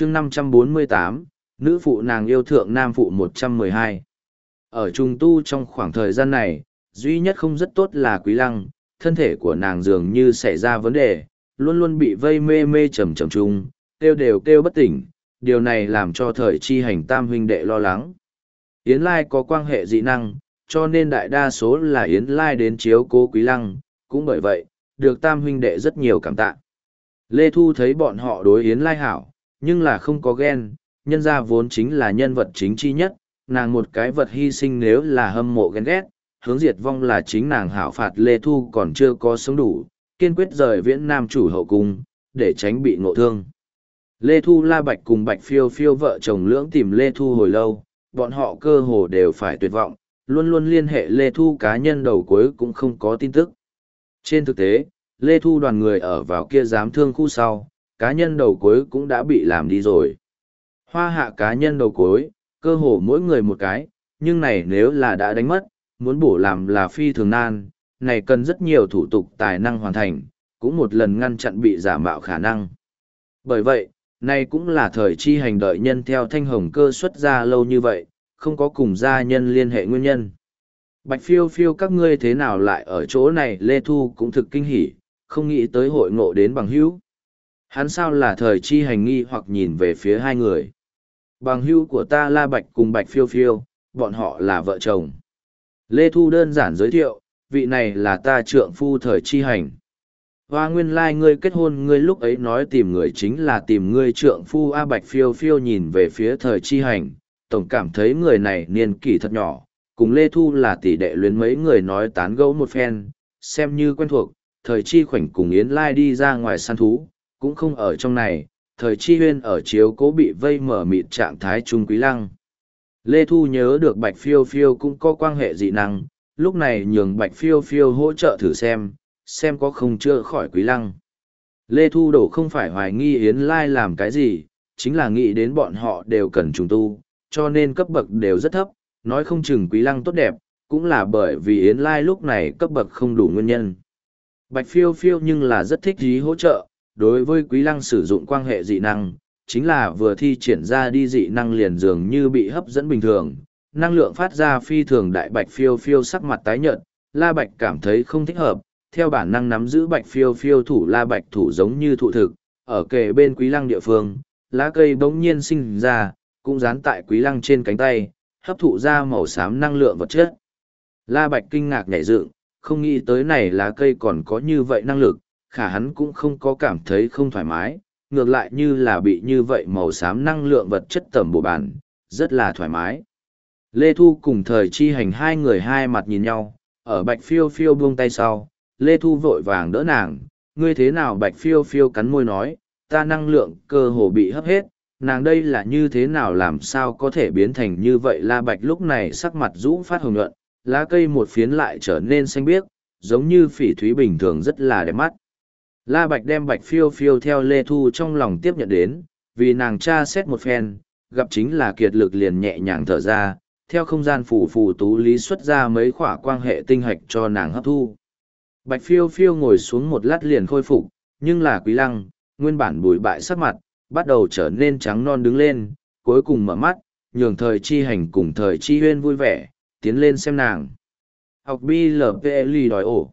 chương 548, nữ phụ nàng yêu thượng nam phụ 112. Ở trùng tu trong khoảng thời gian này, duy nhất không rất tốt là quý lăng, thân thể của nàng dường như xảy ra vấn đề, luôn luôn bị vây mê mê trầm trầm trung, kêu đều kêu bất tỉnh, điều này làm cho thời chi hành tam huynh đệ lo lắng. Yến Lai có quan hệ dị năng, cho nên đại đa số là Yến Lai đến chiếu cố quý lăng, cũng bởi vậy, được tam huynh đệ rất nhiều cảm tạ. Lê Thu thấy bọn họ đối Yến Lai hảo, nhưng là không có ghen, nhân ra vốn chính là nhân vật chính chi nhất, nàng một cái vật hy sinh nếu là hâm mộ ghen ghét, hướng diệt vong là chính nàng hảo phạt Lê Thu còn chưa có sống đủ, kiên quyết rời viễn nam chủ hậu cung, để tránh bị ngộ thương. Lê Thu La Bạch cùng Bạch Phiêu Phiêu vợ chồng lưỡng tìm Lê Thu hồi lâu, bọn họ cơ hồ đều phải tuyệt vọng, luôn luôn liên hệ Lê Thu cá nhân đầu cuối cũng không có tin tức. Trên thực tế, Lê Thu đoàn người ở vào kia giám thương khu sau, cá nhân đầu cuối cũng đã bị làm đi rồi. Hoa hạ cá nhân đầu cuối, cơ hồ mỗi người một cái, nhưng này nếu là đã đánh mất, muốn bổ làm là phi thường nan, này cần rất nhiều thủ tục tài năng hoàn thành, cũng một lần ngăn chặn bị giả mạo khả năng. Bởi vậy, này cũng là thời chi hành đợi nhân theo thanh hồng cơ xuất ra lâu như vậy, không có cùng gia nhân liên hệ nguyên nhân. Bạch phiêu phiêu các ngươi thế nào lại ở chỗ này Lê Thu cũng thực kinh hỉ, không nghĩ tới hội ngộ đến bằng hữu. Hắn sao là thời chi hành nghi hoặc nhìn về phía hai người. Bằng Hưu của ta La Bạch cùng Bạch phiêu phiêu, bọn họ là vợ chồng. Lê Thu đơn giản giới thiệu, vị này là ta trượng phu thời chi hành. Hoa nguyên lai like ngươi kết hôn ngươi lúc ấy nói tìm người chính là tìm ngươi trượng phu A Bạch phiêu phiêu nhìn về phía thời chi hành, tổng cảm thấy người này niên kỷ thật nhỏ, cùng Lê Thu là tỷ đệ luyến mấy người nói tán gẫu một phen, xem như quen thuộc, thời chi khoảnh cùng Yến Lai đi ra ngoài săn thú, cũng không ở trong này, thời chi huyên ở chiếu cố bị vây mở mịt trạng thái trung quý lăng. Lê Thu nhớ được Bạch Phiêu Phiêu cũng có quan hệ dị năng, lúc này nhường Bạch Phiêu Phiêu hỗ trợ thử xem, xem có không chữa khỏi quý lăng. Lê Thu đổ không phải hoài nghi Yến Lai làm cái gì, chính là nghĩ đến bọn họ đều cần trùng tu, cho nên cấp bậc đều rất thấp, nói không chừng quý lăng tốt đẹp, cũng là bởi vì Yến Lai lúc này cấp bậc không đủ nguyên nhân. Bạch phiêu phiêu nhưng là rất thích ý hỗ trợ, đối với quý lăng sử dụng quan hệ dị năng, chính là vừa thi triển ra đi dị năng liền dường như bị hấp dẫn bình thường, năng lượng phát ra phi thường đại bạch phiêu phiêu sắc mặt tái nhợt, La Bạch cảm thấy không thích hợp, theo bản năng nắm giữ bạch phiêu phiêu thủ La Bạch thủ giống như thụ thực, ở kề bên quý lăng địa phương, lá cây bỗng nhiên sinh ra, cũng dán tại quý lăng trên cánh tay, hấp thụ ra màu xám năng lượng vật chất. La Bạch kinh ngạc nhảy dựng, không nghĩ tới này lá cây còn có như vậy năng lực, khả hắn cũng không có cảm thấy không thoải mái, ngược lại như là bị như vậy màu xám năng lượng vật chất tầm bộ bản, rất là thoải mái. Lê Thu cùng thời chi hành hai người hai mặt nhìn nhau, ở bạch phiêu phiêu buông tay sau, Lê Thu vội vàng đỡ nàng, ngươi thế nào bạch phiêu phiêu cắn môi nói, ta năng lượng cơ hồ bị hấp hết, nàng đây là như thế nào làm sao có thể biến thành như vậy la bạch lúc này sắc mặt rũ phát hồng nhuận, lá cây một phiến lại trở nên xanh biếc, giống như phỉ thúy bình thường rất là đẹp mắt. La Bạch đem Bạch Phiêu Phiêu theo Lê Thu trong lòng tiếp nhận đến, vì nàng tra xét một phen, gặp chính là kiệt lực liền nhẹ nhàng thở ra, theo không gian phủ phủ tú lý xuất ra mấy khỏa quan hệ tinh hạch cho nàng hấp thu. Bạch Phiêu Phiêu ngồi xuống một lát liền khôi phục, nhưng là Quý Lăng, nguyên bản bùi bại sắc mặt, bắt đầu trở nên trắng non đứng lên, cuối cùng mở mắt, nhường thời chi hành cùng thời chi huyên vui vẻ, tiến lên xem nàng. Học BLPLI đòi ổ.